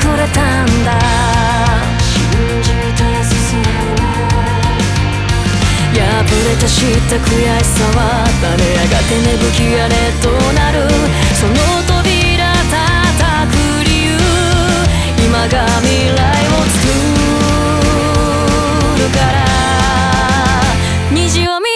くれたんだ。信じ進む破れた知った悔しさは誰やがて芽吹き荒れとなる。その扉叩く理由。今が未来を作るから。虹を見